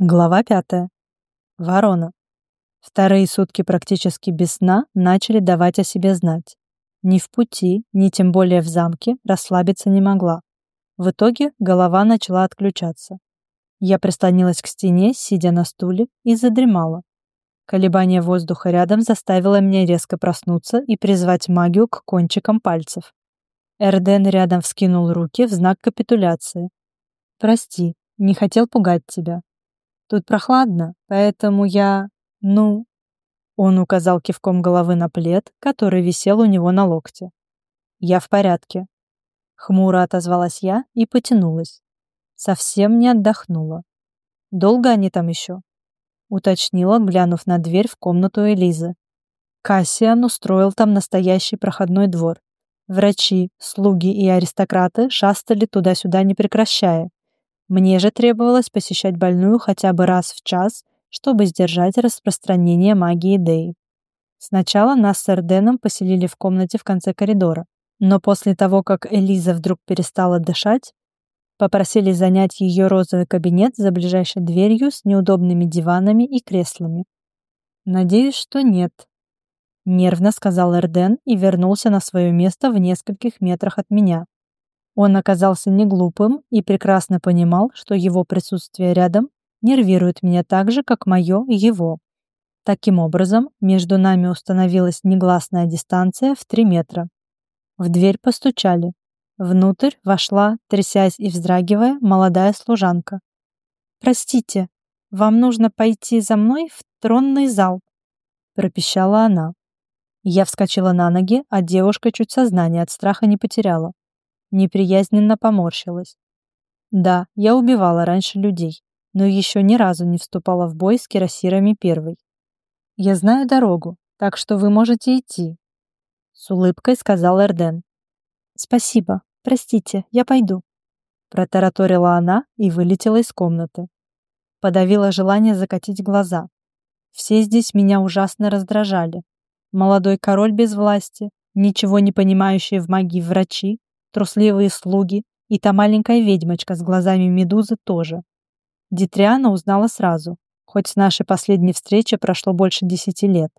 Глава пятая. Ворона. Вторые сутки практически без сна начали давать о себе знать. Ни в пути, ни тем более в замке расслабиться не могла. В итоге голова начала отключаться. Я прислонилась к стене, сидя на стуле, и задремала. Колебание воздуха рядом заставило меня резко проснуться и призвать магию к кончикам пальцев. Эрден рядом вскинул руки в знак капитуляции. «Прости, не хотел пугать тебя», Тут прохладно, поэтому я... ну...» Он указал кивком головы на плед, который висел у него на локте. «Я в порядке». Хмуро отозвалась я и потянулась. Совсем не отдохнула. «Долго они там еще?» Уточнила, глянув на дверь в комнату Элизы. Кассиан устроил там настоящий проходной двор. Врачи, слуги и аристократы шастали туда-сюда не прекращая, мне же требовалось посещать больную хотя бы раз в час, чтобы сдержать распространение магии Дэй. Сначала нас с Эрденом поселили в комнате в конце коридора, но после того, как Элиза вдруг перестала дышать, попросили занять ее розовый кабинет за ближайшей дверью с неудобными диванами и креслами. «Надеюсь, что нет», — нервно сказал Эрден и вернулся на свое место в нескольких метрах от меня. Он оказался не глупым и прекрасно понимал, что его присутствие рядом нервирует меня так же, как мое его. Таким образом, между нами установилась негласная дистанция в три метра. В дверь постучали. Внутрь вошла, трясясь и вздрагивая, молодая служанка. «Простите, вам нужно пойти за мной в тронный зал», — пропищала она. Я вскочила на ноги, а девушка чуть сознание от страха не потеряла неприязненно поморщилась. Да, я убивала раньше людей, но еще ни разу не вступала в бой с кирасирами первой. Я знаю дорогу, так что вы можете идти, с улыбкой сказал Эрден. Спасибо. Простите, я пойду, протараторила она и вылетела из комнаты. Подавила желание закатить глаза. Все здесь меня ужасно раздражали. Молодой король без власти, ничего не понимающие в магии врачи, трусливые слуги и та маленькая ведьмочка с глазами медузы тоже. Дитриана узнала сразу, хоть с нашей последней встречи прошло больше десяти лет.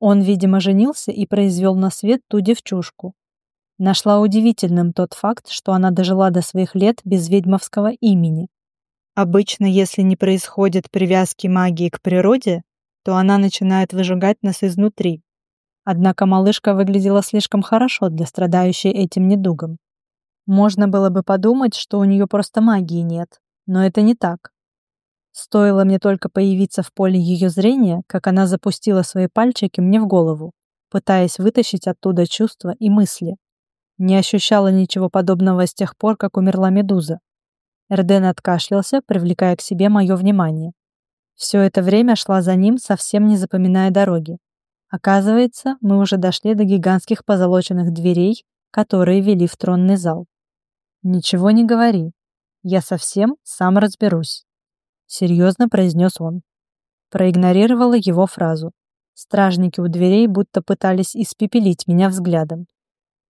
Он, видимо, женился и произвел на свет ту девчушку. Нашла удивительным тот факт, что она дожила до своих лет без ведьмовского имени. Обычно, если не происходит привязки магии к природе, то она начинает выжигать нас изнутри. Однако малышка выглядела слишком хорошо для страдающей этим недугом. Можно было бы подумать, что у нее просто магии нет, но это не так. Стоило мне только появиться в поле ее зрения, как она запустила свои пальчики мне в голову, пытаясь вытащить оттуда чувства и мысли. Не ощущала ничего подобного с тех пор, как умерла Медуза. Эрден откашлялся, привлекая к себе мое внимание. Все это время шла за ним, совсем не запоминая дороги. Оказывается, мы уже дошли до гигантских позолоченных дверей, которые вели в тронный зал. «Ничего не говори. Я совсем сам разберусь», — серьезно произнес он. Проигнорировала его фразу. Стражники у дверей будто пытались испепелить меня взглядом.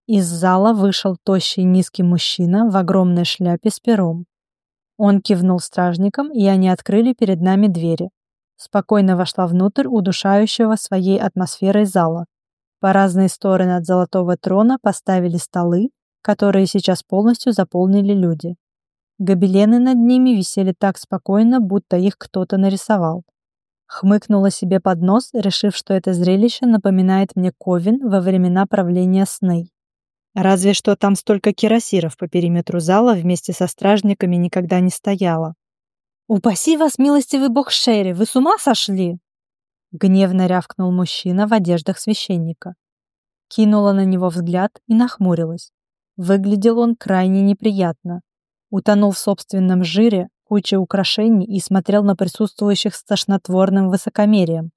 Из зала вышел тощий низкий мужчина в огромной шляпе с пером. Он кивнул стражникам, и они открыли перед нами двери. Спокойно вошла внутрь удушающего своей атмосферой зала. По разные стороны от золотого трона поставили столы, которые сейчас полностью заполнили люди. Гобелены над ними висели так спокойно, будто их кто-то нарисовал. Хмыкнула себе под нос, решив, что это зрелище напоминает мне Ковен во времена правления Сней. Разве что там столько кирасиров по периметру зала вместе со стражниками никогда не стояло. «Упаси вас, милостивый бог Шерри, вы с ума сошли?» Гневно рявкнул мужчина в одеждах священника. Кинула на него взгляд и нахмурилась. Выглядел он крайне неприятно. Утонул в собственном жире, куче украшений и смотрел на присутствующих с тошнотворным высокомерием.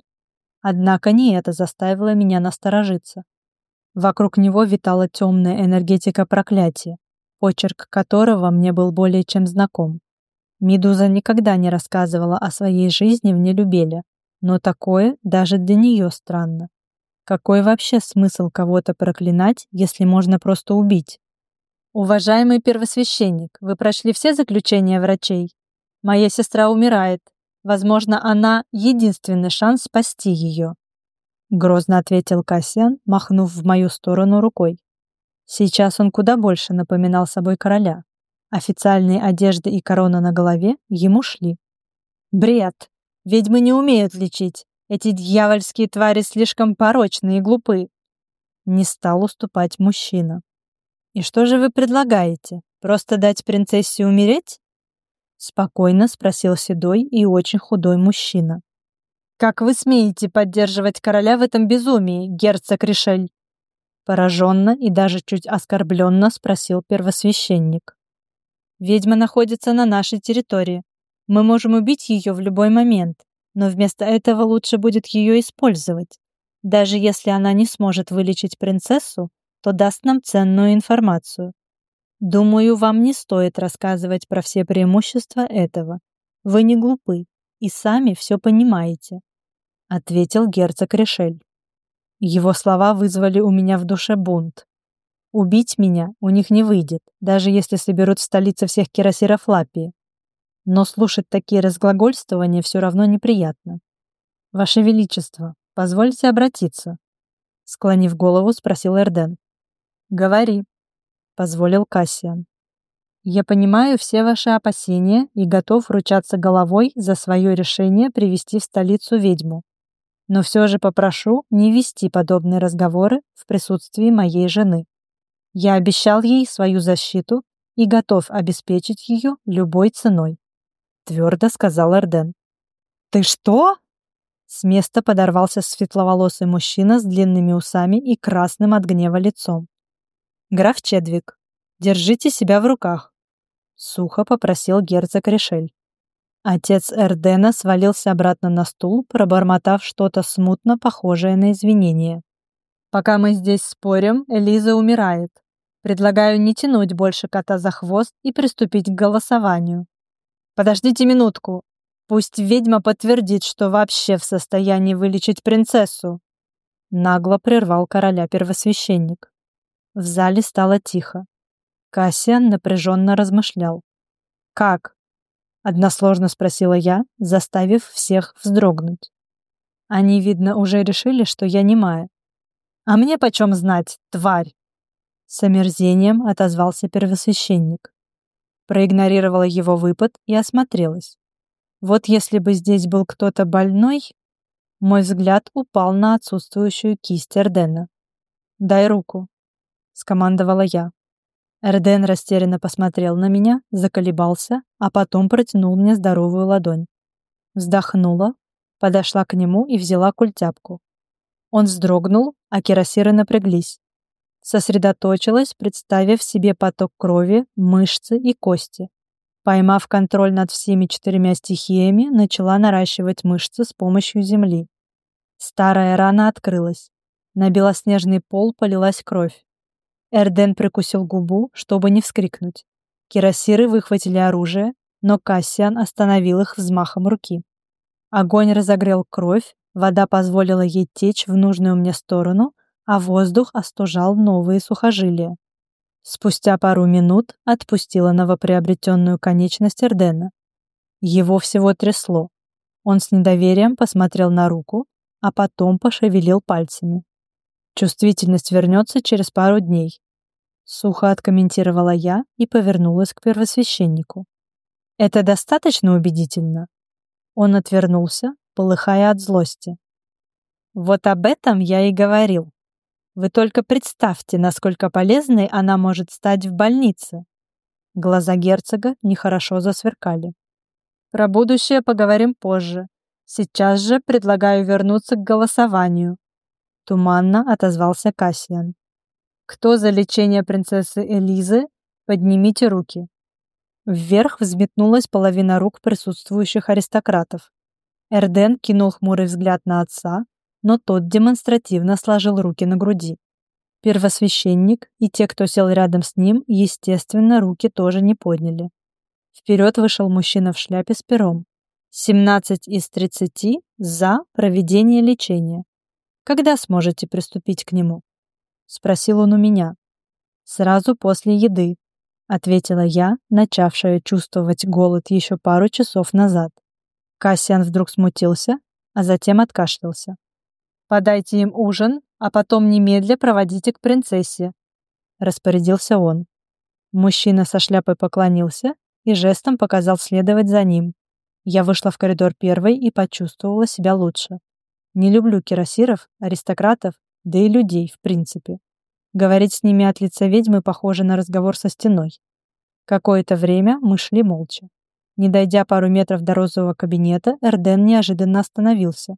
Однако не это заставило меня насторожиться. Вокруг него витала темная энергетика проклятия, почерк которого мне был более чем знаком. Медуза никогда не рассказывала о своей жизни в Нелюбеле, но такое даже для нее странно. Какой вообще смысл кого-то проклинать, если можно просто убить? «Уважаемый первосвященник, вы прошли все заключения врачей? Моя сестра умирает. Возможно, она — единственный шанс спасти ее. Грозно ответил Кассиан, махнув в мою сторону рукой. Сейчас он куда больше напоминал собой короля. Официальные одежды и корона на голове ему шли. Бред! Ведьмы не умеют лечить. Эти дьявольские твари слишком порочны и глупы. Не стал уступать мужчина. И что же вы предлагаете? Просто дать принцессе умереть? Спокойно спросил седой и очень худой мужчина. «Как вы смеете поддерживать короля в этом безумии, герцог Ришель?» Пораженно и даже чуть оскорбленно спросил первосвященник. «Ведьма находится на нашей территории. Мы можем убить ее в любой момент, но вместо этого лучше будет ее использовать. Даже если она не сможет вылечить принцессу, то даст нам ценную информацию. Думаю, вам не стоит рассказывать про все преимущества этого. Вы не глупы и сами все понимаете», — ответил герцог Решель. Его слова вызвали у меня в душе бунт. Убить меня у них не выйдет, даже если соберут в столице всех кирасиров Лапии. Но слушать такие разглагольствования все равно неприятно. «Ваше Величество, позвольте обратиться», — склонив голову, спросил Эрден. «Говори», — позволил Кассиан. «Я понимаю все ваши опасения и готов ручаться головой за свое решение привести в столицу ведьму. Но все же попрошу не вести подобные разговоры в присутствии моей жены. Я обещал ей свою защиту и готов обеспечить ее любой ценой», — твердо сказал Эрден. «Ты что?» С места подорвался светловолосый мужчина с длинными усами и красным от гнева лицом. «Граф Чедвик, держите себя в руках», — сухо попросил герцог Решель. Отец Эрдена свалился обратно на стул, пробормотав что-то смутно похожее на извинение. «Пока мы здесь спорим, Элиза умирает. Предлагаю не тянуть больше кота за хвост и приступить к голосованию. Подождите минутку. Пусть ведьма подтвердит, что вообще в состоянии вылечить принцессу». Нагло прервал короля первосвященник. В зале стало тихо. Кассиан напряженно размышлял. «Как? Односложно спросила я, заставив всех вздрогнуть. Они, видно, уже решили, что я немая. «А мне почем знать, тварь?» С омерзением отозвался первосвященник. Проигнорировала его выпад и осмотрелась. Вот если бы здесь был кто-то больной, мой взгляд упал на отсутствующую кисть Эрдена. «Дай руку», — скомандовала я. Эрден растерянно посмотрел на меня, заколебался, а потом протянул мне здоровую ладонь. Вздохнула, подошла к нему и взяла культяпку. Он вздрогнул, а кирасиры напряглись. Сосредоточилась, представив себе поток крови, мышцы и кости. Поймав контроль над всеми четырьмя стихиями, начала наращивать мышцы с помощью земли. Старая рана открылась. На белоснежный пол полилась кровь. Эрден прикусил губу, чтобы не вскрикнуть. Кирасиры выхватили оружие, но Кассиан остановил их взмахом руки. Огонь разогрел кровь, вода позволила ей течь в нужную мне сторону, а воздух остужал новые сухожилия. Спустя пару минут отпустила новоприобретенную конечность Эрдена. Его всего трясло. Он с недоверием посмотрел на руку, а потом пошевелил пальцами. Чувствительность вернется через пару дней. Сухо откомментировала я и повернулась к первосвященнику. «Это достаточно убедительно?» Он отвернулся, полыхая от злости. «Вот об этом я и говорил. Вы только представьте, насколько полезной она может стать в больнице». Глаза герцога нехорошо засверкали. «Про будущее поговорим позже. Сейчас же предлагаю вернуться к голосованию», — туманно отозвался Кассиан. Кто за лечение принцессы Элизы, поднимите руки. Вверх взметнулась половина рук присутствующих аристократов. Эрден кинул хмурый взгляд на отца, но тот демонстративно сложил руки на груди. Первосвященник и те, кто сел рядом с ним, естественно, руки тоже не подняли. Вперед вышел мужчина в шляпе с пером. 17 из 30 за проведение лечения. Когда сможете приступить к нему? — спросил он у меня. «Сразу после еды», — ответила я, начавшая чувствовать голод еще пару часов назад. Кассиан вдруг смутился, а затем откашлялся. «Подайте им ужин, а потом немедля проводите к принцессе», — распорядился он. Мужчина со шляпой поклонился и жестом показал следовать за ним. Я вышла в коридор первой и почувствовала себя лучше. Не люблю кирасиров, аристократов, да и людей, в принципе. Говорить с ними от лица ведьмы похоже на разговор со стеной. Какое-то время мы шли молча. Не дойдя пару метров до розового кабинета, Эрден неожиданно остановился.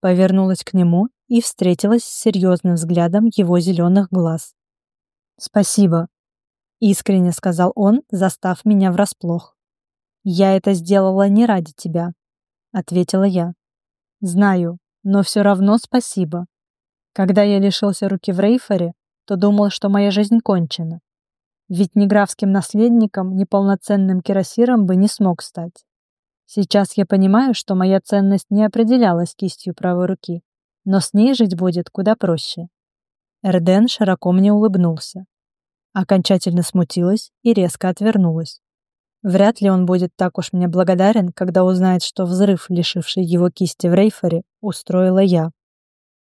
Повернулась к нему и встретилась с серьезным взглядом его зеленых глаз. «Спасибо», — искренне сказал он, застав меня врасплох. «Я это сделала не ради тебя», — ответила я. «Знаю, но все равно спасибо. Когда я лишился руки в Рейфоре, то думал, что моя жизнь кончена. Ведь ни графским наследником, ни полноценным кирасиром бы не смог стать. Сейчас я понимаю, что моя ценность не определялась кистью правой руки, но с ней жить будет куда проще. Эрден широко мне улыбнулся. Окончательно смутилась и резко отвернулась. Вряд ли он будет так уж мне благодарен, когда узнает, что взрыв, лишивший его кисти в Рейфоре, устроила я.